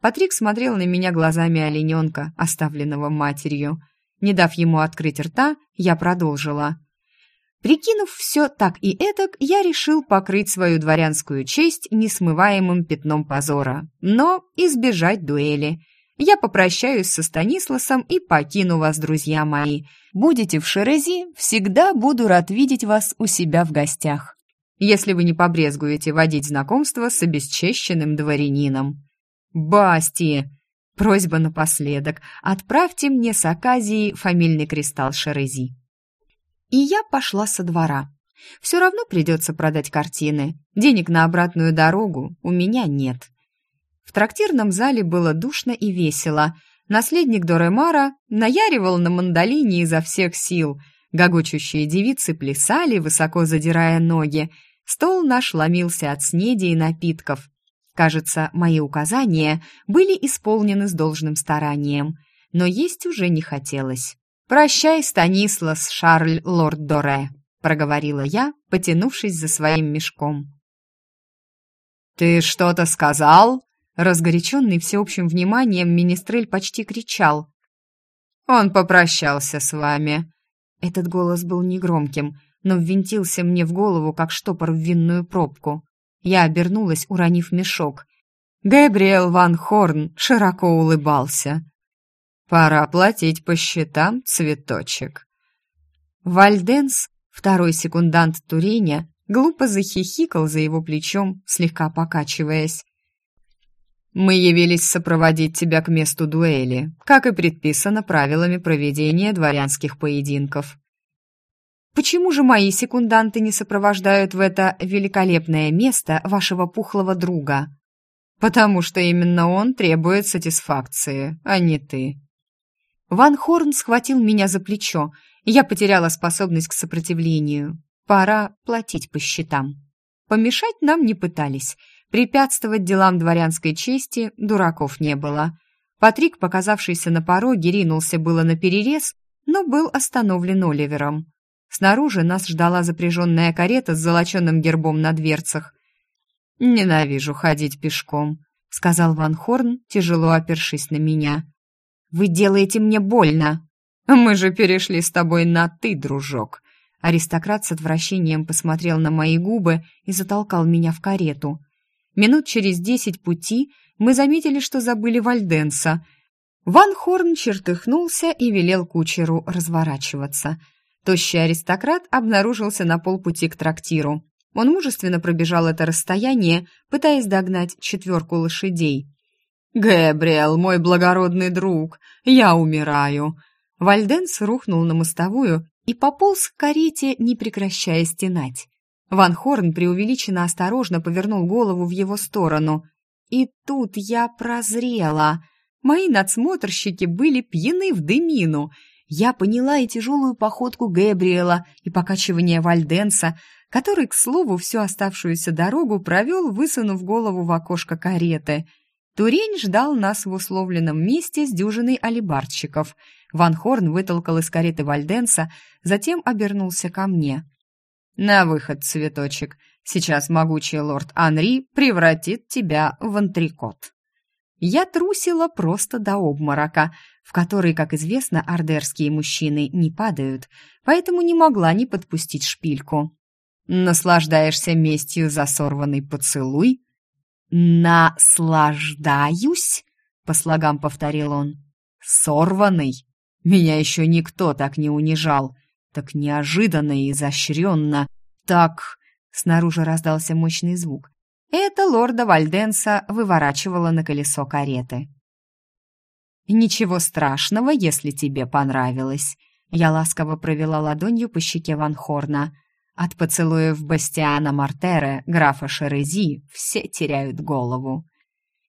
Патрик смотрел на меня глазами олененка, оставленного матерью. Не дав ему открыть рта, я продолжила. Прикинув все так и этак, я решил покрыть свою дворянскую честь несмываемым пятном позора, но избежать дуэли. Я попрощаюсь со Станисласом и покину вас, друзья мои. Будете в Шерези, всегда буду рад видеть вас у себя в гостях. Если вы не побрезгуете водить знакомство с обесчещенным дворянином. Басти! Просьба напоследок. Отправьте мне с Аказией фамильный кристалл Шерези. И я пошла со двора. Все равно придется продать картины. Денег на обратную дорогу у меня нет. В трактирном зале было душно и весело. Наследник Доремара наяривал на мандолине изо всех сил. Гогочущие девицы плясали, высоко задирая ноги. Стол наш ломился от снеди и напитков. Кажется, мои указания были исполнены с должным старанием, но есть уже не хотелось. «Прощай, Станислас, Шарль, лорд Доре», — проговорила я, потянувшись за своим мешком. «Ты что-то сказал?» Разгоряченный всеобщим вниманием, Министрель почти кричал. «Он попрощался с вами». Этот голос был негромким, но ввинтился мне в голову, как штопор в винную пробку. Я обернулась, уронив мешок. Габриэл Ван Хорн широко улыбался. «Пора платить по счетам, цветочек». Вальденс, второй секундант Туреня, глупо захихикал за его плечом, слегка покачиваясь. Мы явились сопроводить тебя к месту дуэли, как и предписано правилами проведения дворянских поединков. Почему же мои секунданты не сопровождают в это великолепное место вашего пухлого друга? Потому что именно он требует сатисфакции, а не ты. Ван Хорн схватил меня за плечо, и я потеряла способность к сопротивлению. Пора платить по счетам. Помешать нам не пытались — Препятствовать делам дворянской чести дураков не было. Патрик, показавшийся на пороге, ринулся было на перерез, но был остановлен Оливером. Снаружи нас ждала запряженная карета с золоченным гербом на дверцах. «Ненавижу ходить пешком», — сказал Ван Хорн, тяжело опершись на меня. «Вы делаете мне больно!» «Мы же перешли с тобой на «ты», дружок!» Аристократ с отвращением посмотрел на мои губы и затолкал меня в карету. Минут через десять пути мы заметили, что забыли Вальденса. Ван Хорн чертыхнулся и велел кучеру разворачиваться. Тощий аристократ обнаружился на полпути к трактиру. Он мужественно пробежал это расстояние, пытаясь догнать четверку лошадей. «Гэбриэл, мой благородный друг, я умираю!» Вальденс рухнул на мостовую и пополз к карете, не прекращая стенать. Ван Хорн преувеличенно осторожно повернул голову в его сторону. И тут я прозрела. Мои надсмотрщики были пьяны в дымину. Я поняла и тяжелую походку Гэбриэла, и покачивание Вальденса, который, к слову, всю оставшуюся дорогу провел, высунув голову в окошко кареты. Турень ждал нас в условленном месте с дюжиной алибардщиков — Ван Хорн вытолкал из кареты Вальденса, затем обернулся ко мне. «На выход, цветочек. Сейчас могучий лорд Анри превратит тебя в антрикот». Я трусила просто до обморока, в который, как известно, ордерские мужчины не падают, поэтому не могла не подпустить шпильку. «Наслаждаешься местью за сорванный поцелуй?» «Наслаждаюсь?» — по слогам повторил он. «Сорванный!» Меня еще никто так не унижал, так неожиданно и изощренно, так...» Снаружи раздался мощный звук. Это лорда Вальденса выворачивало на колесо кареты. «Ничего страшного, если тебе понравилось». Я ласково провела ладонью по щеке Ван Хорна. От поцелуев Бастиана Мартере, графа Шерези, все теряют голову.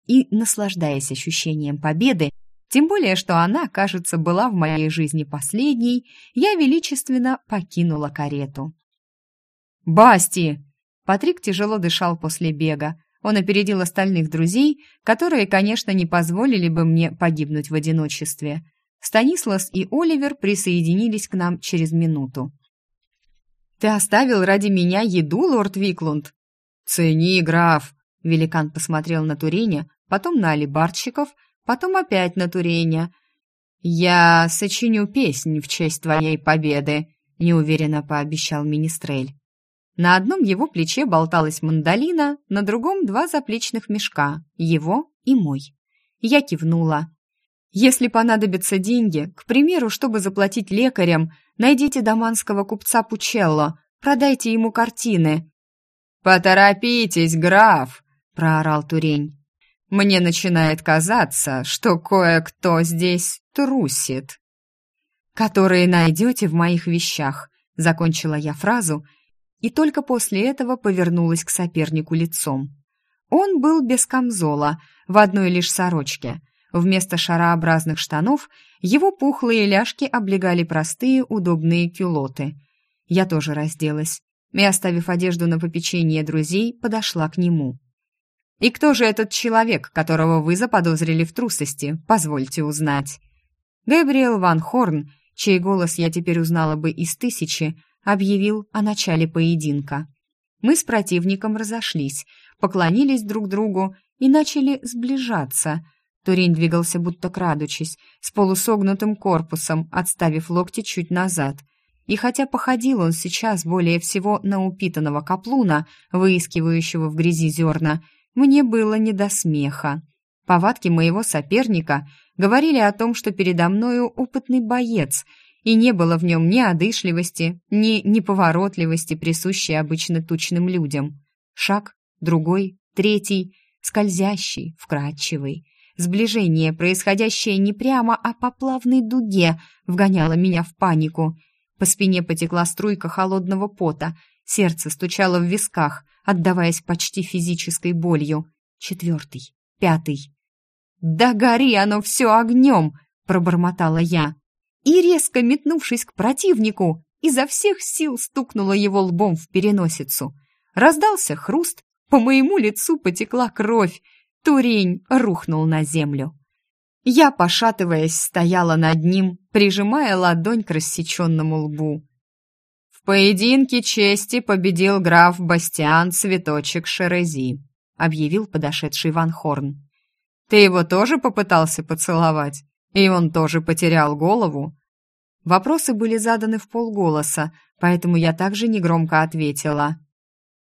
И, наслаждаясь ощущением победы, тем более, что она, кажется, была в моей жизни последней, я величественно покинула карету. «Басти!» Патрик тяжело дышал после бега. Он опередил остальных друзей, которые, конечно, не позволили бы мне погибнуть в одиночестве. Станислас и Оливер присоединились к нам через минуту. «Ты оставил ради меня еду, лорд Виклунд?» «Цени, граф!» Великан посмотрел на Туреня, потом на алибарщиков, потом опять на Туреня. «Я сочиню песнь в честь твоей победы», — неуверенно пообещал Министрель. На одном его плече болталась мандолина, на другом два заплечных мешка, его и мой. Я кивнула. «Если понадобятся деньги, к примеру, чтобы заплатить лекарям, найдите доманского купца Пучелло, продайте ему картины». «Поторопитесь, граф!» — проорал Турень. Мне начинает казаться, что кое-кто здесь трусит. «Которые найдете в моих вещах», — закончила я фразу, и только после этого повернулась к сопернику лицом. Он был без камзола, в одной лишь сорочке. Вместо шарообразных штанов его пухлые ляжки облегали простые удобные кюлоты. Я тоже разделась и, оставив одежду на попечение друзей, подошла к нему. И кто же этот человек, которого вы заподозрили в трусости, позвольте узнать?» Габриэл Ван Хорн, чей голос я теперь узнала бы из тысячи, объявил о начале поединка. Мы с противником разошлись, поклонились друг другу и начали сближаться. Турень двигался будто крадучись, с полусогнутым корпусом, отставив локти чуть назад. И хотя походил он сейчас более всего на упитанного каплуна, выискивающего в грязи зерна, мне было не до смеха. Повадки моего соперника говорили о том, что передо мною опытный боец, и не было в нем ни одышливости, ни неповоротливости, присущей обычно тучным людям. Шаг, другой, третий, скользящий, вкрадчивый. Сближение, происходящее не прямо, а по плавной дуге, вгоняло меня в панику. По спине потекла струйка холодного пота, сердце стучало в висках, отдаваясь почти физической болью. Четвертый, пятый. «Да гори оно все огнем!» — пробормотала я. И, резко метнувшись к противнику, изо всех сил стукнула его лбом в переносицу. Раздался хруст, по моему лицу потекла кровь, турень рухнул на землю. Я, пошатываясь, стояла над ним, прижимая ладонь к рассеченному лбу. В поединке чести победил граф Бастиан Цветочек Шерези, объявил подошедший Ван Хорн. Ты его тоже попытался поцеловать? И он тоже потерял голову?» Вопросы были заданы в полголоса, поэтому я также негромко ответила.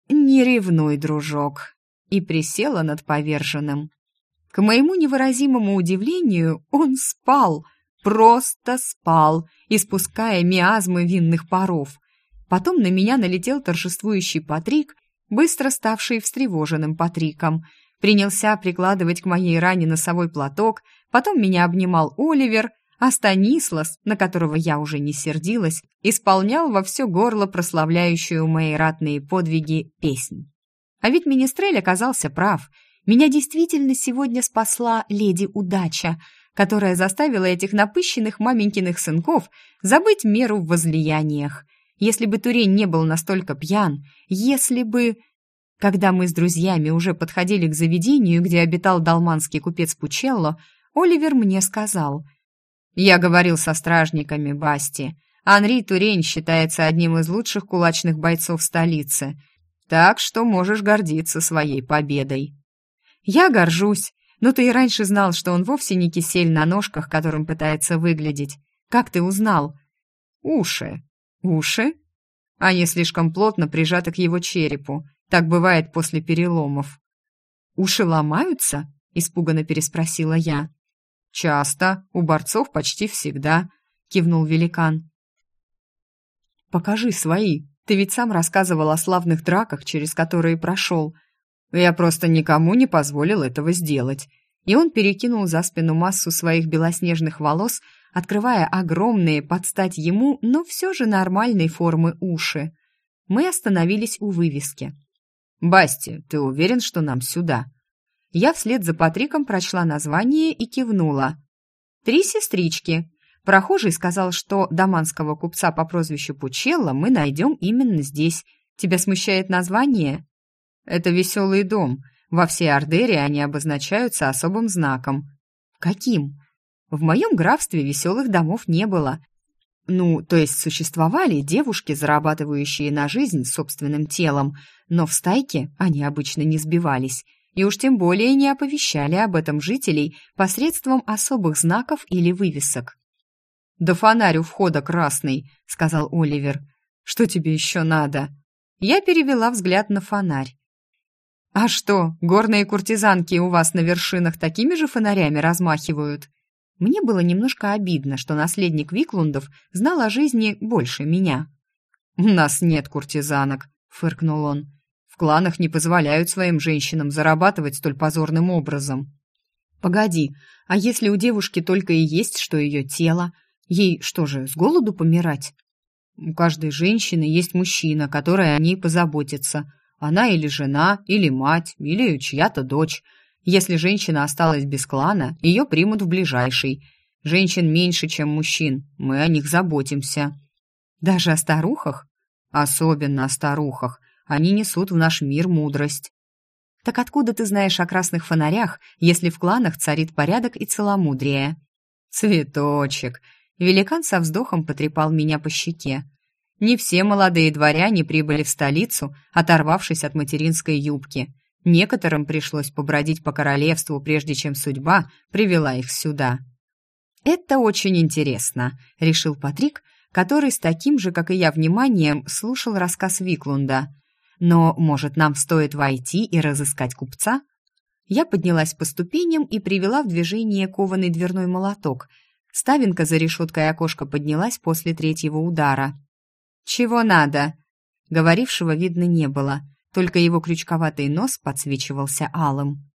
«Не ревнуй, дружок», и присела над поверженным. К моему невыразимому удивлению, он спал, просто спал, испуская миазмы винных паров. Потом на меня налетел торжествующий Патрик, быстро ставший встревоженным Патриком. Принялся прикладывать к моей ране носовой платок, потом меня обнимал Оливер, а Станислас, на которого я уже не сердилась, исполнял во все горло прославляющую мои ратные подвиги песнь. А ведь Министрель оказался прав. Меня действительно сегодня спасла леди Удача, которая заставила этих напыщенных маменькиных сынков забыть меру в возлияниях. Если бы Турень не был настолько пьян, если бы... Когда мы с друзьями уже подходили к заведению, где обитал далманский купец Пучелло, Оливер мне сказал. «Я говорил со стражниками Басти. Анри Турень считается одним из лучших кулачных бойцов столицы. Так что можешь гордиться своей победой. Я горжусь, но ты и раньше знал, что он вовсе не кисель на ножках, которым пытается выглядеть. Как ты узнал? Уши. Уши? Они слишком плотно прижаты к его черепу. Так бывает после переломов. Уши ломаются? Испуганно переспросила я. Часто, у борцов почти всегда, кивнул великан. Покажи свои, ты ведь сам рассказывал о славных драках, через которые прошел. Я просто никому не позволил этого сделать. И он перекинул за спину массу своих белоснежных волос, открывая огромные под стать ему, но все же нормальной формы уши. Мы остановились у вывески. «Басти, ты уверен, что нам сюда?» Я вслед за Патриком прочла название и кивнула. «Три сестрички», Прохожий сказал, что даманского купца по прозвищу Пучелло мы найдем именно здесь. Тебя смущает название? Это веселый дом. Во всей Ардере они обозначаются особым знаком. Каким? В моем графстве веселых домов не было. Ну, то есть существовали девушки, зарабатывающие на жизнь собственным телом, но в стайке они обычно не сбивались и уж тем более не оповещали об этом жителей посредством особых знаков или вывесок. «Да фонарь у входа красный», — сказал Оливер. «Что тебе еще надо?» Я перевела взгляд на фонарь. «А что, горные куртизанки у вас на вершинах такими же фонарями размахивают?» Мне было немножко обидно, что наследник Виклундов знал о жизни больше меня. «У нас нет куртизанок», — фыркнул он. «В кланах не позволяют своим женщинам зарабатывать столь позорным образом». «Погоди, а если у девушки только и есть, что ее тело, Ей что же, с голоду помирать? У каждой женщины есть мужчина, который о ней позаботится. Она или жена, или мать, или чья-то дочь. Если женщина осталась без клана, ее примут в ближайший. Женщин меньше, чем мужчин. Мы о них заботимся. Даже о старухах? Особенно о старухах. Они несут в наш мир мудрость. Так откуда ты знаешь о красных фонарях, если в кланах царит порядок и целомудрие? Цветочек, Великан со вздохом потрепал меня по щеке. Не все молодые дворяне прибыли в столицу, оторвавшись от материнской юбки. Некоторым пришлось побродить по королевству, прежде чем судьба привела их сюда. «Это очень интересно», — решил Патрик, который с таким же, как и я, вниманием слушал рассказ Виклунда. «Но, может, нам стоит войти и разыскать купца?» Я поднялась по ступеням и привела в движение кованый дверной молоток — Ставинка за решеткой окошка поднялась после третьего удара. «Чего надо?» Говорившего видно не было, только его крючковатый нос подсвечивался алым.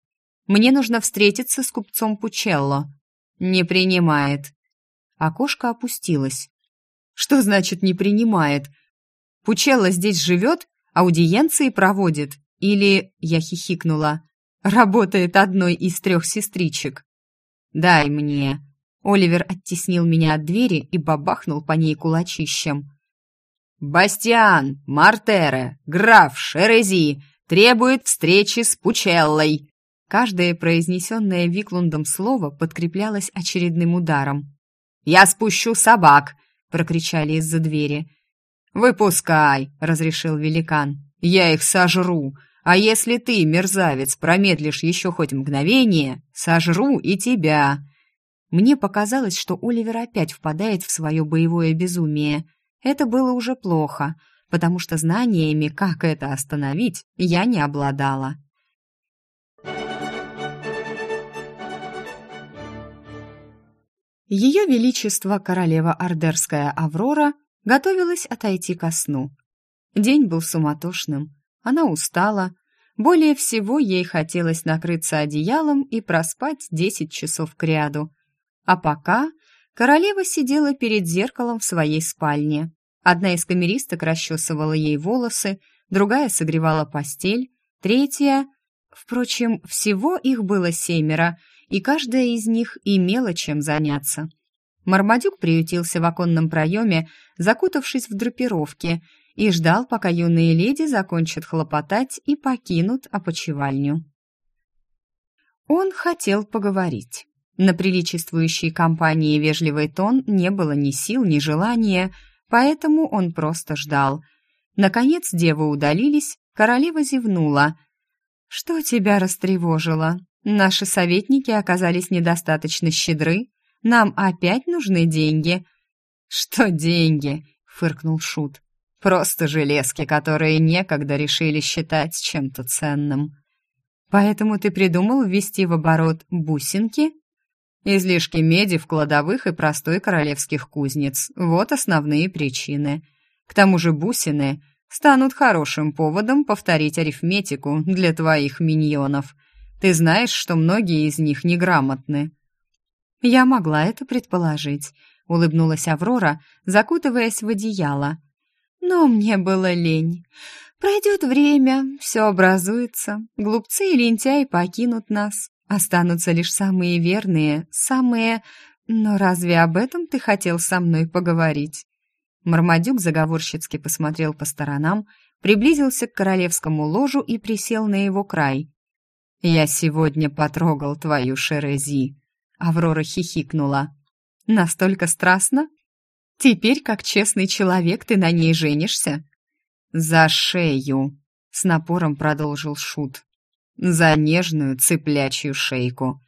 «Мне нужно встретиться с купцом Пучелло». «Не принимает». Окошко опустилось. «Что значит «не принимает»? Пучелло здесь живет, аудиенции проводит? Или, я хихикнула, работает одной из трех сестричек?» «Дай мне», Оливер оттеснил меня от двери и бабахнул по ней кулачищем. «Бастиан, Мартере, граф Шерези требует встречи с Пучеллой!» Каждое произнесенное Виклундом слово подкреплялось очередным ударом. «Я спущу собак!» — прокричали из-за двери. «Выпускай!» — разрешил великан. «Я их сожру! А если ты, мерзавец, промедлишь еще хоть мгновение, сожру и тебя!» Мне показалось, что Оливер опять впадает в свое боевое безумие. Это было уже плохо, потому что знаниями, как это остановить, я не обладала. Ее Величество королева Ардерская Аврора готовилась отойти ко сну. День был суматошным, она устала, более всего ей хотелось накрыться одеялом и проспать десять часов кряду. А пока королева сидела перед зеркалом в своей спальне. Одна из камеристок расчесывала ей волосы, другая согревала постель, третья... Впрочем, всего их было семеро, и каждая из них имела чем заняться. Мармадюк приютился в оконном проеме, закутавшись в драпировки, и ждал, пока юные леди закончат хлопотать и покинут опочивальню. Он хотел поговорить. На приличествующей компании вежливый тон не было ни сил, ни желания, поэтому он просто ждал. Наконец девы удалились, королева зевнула. «Что тебя растревожило?» Наши советники оказались недостаточно щедры. Нам опять нужны деньги». «Что деньги?» — фыркнул Шут. «Просто железки, которые некогда решили считать чем-то ценным». «Поэтому ты придумал ввести в оборот бусинки?» «Излишки меди в кладовых и простой королевских кузнец. Вот основные причины. К тому же бусины станут хорошим поводом повторить арифметику для твоих миньонов». Ты знаешь, что многие из них неграмотны». «Я могла это предположить», — улыбнулась Аврора, закутываясь в одеяло. «Но мне было лень. Пройдет время, все образуется, глупцы и лентяи покинут нас. Останутся лишь самые верные, самые... Но разве об этом ты хотел со мной поговорить?» Мармадюк заговорщицки посмотрел по сторонам, приблизился к королевскому ложу и присел на его край. «Я сегодня потрогал твою Шерези», — Аврора хихикнула. «Настолько страстно? Теперь, как честный человек, ты на ней женишься?» «За шею», — с напором продолжил Шут. «За нежную цыплячью шейку».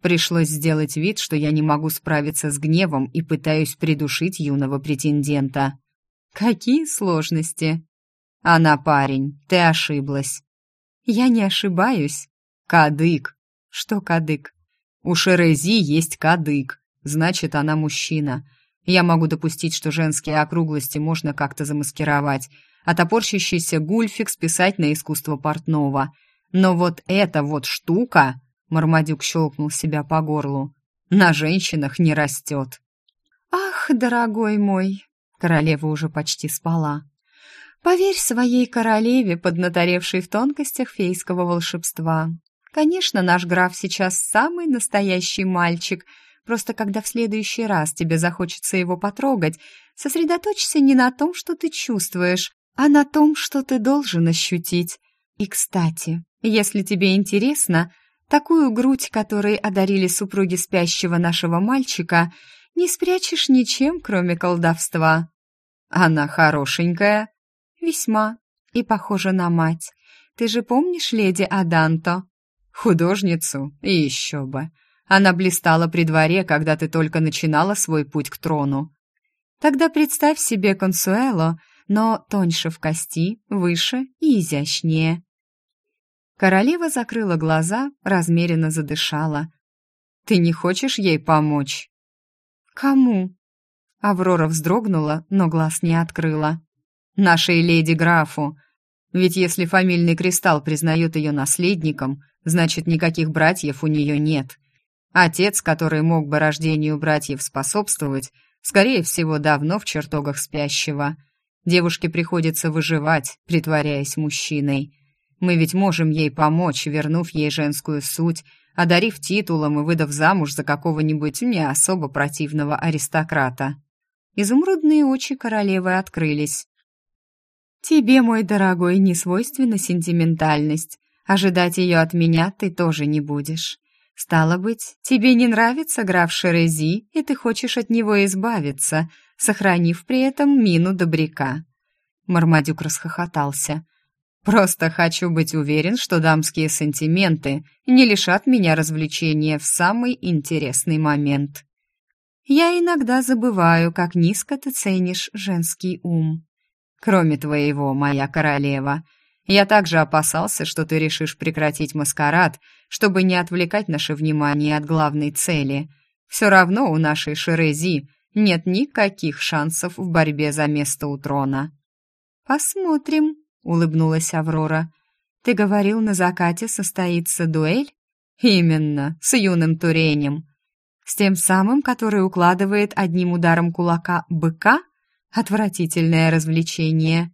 Пришлось сделать вид, что я не могу справиться с гневом и пытаюсь придушить юного претендента. «Какие сложности?» «Она парень, ты ошиблась». «Я не ошибаюсь», Кадык. Что кадык? У Шерези есть кадык. Значит, она мужчина. Я могу допустить, что женские округлости можно как-то замаскировать, а топорщащийся гульфик списать на искусство портного. Но вот эта вот штука, Мармадюк щелкнул себя по горлу, на женщинах не растет. Ах, дорогой мой, королева уже почти спала. Поверь своей королеве, поднаторевшей в тонкостях фейского волшебства. Конечно, наш граф сейчас самый настоящий мальчик, просто когда в следующий раз тебе захочется его потрогать, сосредоточься не на том, что ты чувствуешь, а на том, что ты должен ощутить. И, кстати, если тебе интересно, такую грудь, которой одарили супруги спящего нашего мальчика, не спрячешь ничем, кроме колдовства. Она хорошенькая. Весьма. И похожа на мать. Ты же помнишь леди Аданто? Художницу? И еще бы. Она блистала при дворе, когда ты только начинала свой путь к трону. Тогда представь себе Консуэло, но тоньше в кости, выше и изящнее. Королева закрыла глаза, размеренно задышала. «Ты не хочешь ей помочь?» «Кому?» Аврора вздрогнула, но глаз не открыла. «Нашей леди графу. Ведь если фамильный кристалл признает ее наследником, значит, никаких братьев у нее нет. Отец, который мог бы рождению братьев способствовать, скорее всего, давно в чертогах спящего. Девушке приходится выживать, притворяясь мужчиной. Мы ведь можем ей помочь, вернув ей женскую суть, одарив титулом и выдав замуж за какого-нибудь не особо противного аристократа. Изумрудные очи королевы открылись. «Тебе, мой дорогой, не свойственна сентиментальность. Ожидать ее от меня ты тоже не будешь. Стало быть, тебе не нравится граф Шерези, и ты хочешь от него избавиться, сохранив при этом мину добряка». Мармадюк расхохотался. Просто хочу быть уверен, что дамские сантименты не лишат меня развлечения в самый интересный момент. Я иногда забываю, как низко ты ценишь женский ум. Кроме твоего, моя королева, я также опасался, что ты решишь прекратить маскарад, чтобы не отвлекать наше внимание от главной цели. Все равно у нашей Шерези нет никаких шансов в борьбе за место у трона. Посмотрим, — улыбнулась Аврора. «Ты говорил, на закате состоится дуэль?» «Именно, с юным туренем». «С тем самым, который укладывает одним ударом кулака быка? Отвратительное развлечение».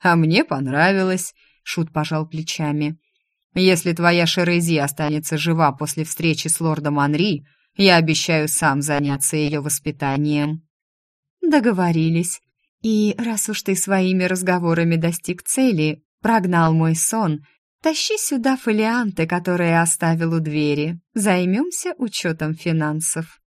«А мне понравилось», — Шут пожал плечами. «Если твоя Шерези останется жива после встречи с лордом Анри, я обещаю сам заняться ее воспитанием». «Договорились. И раз уж ты своими разговорами достиг цели, прогнал мой сон, тащи сюда фолианты, которые оставил у двери. Займемся учетом финансов.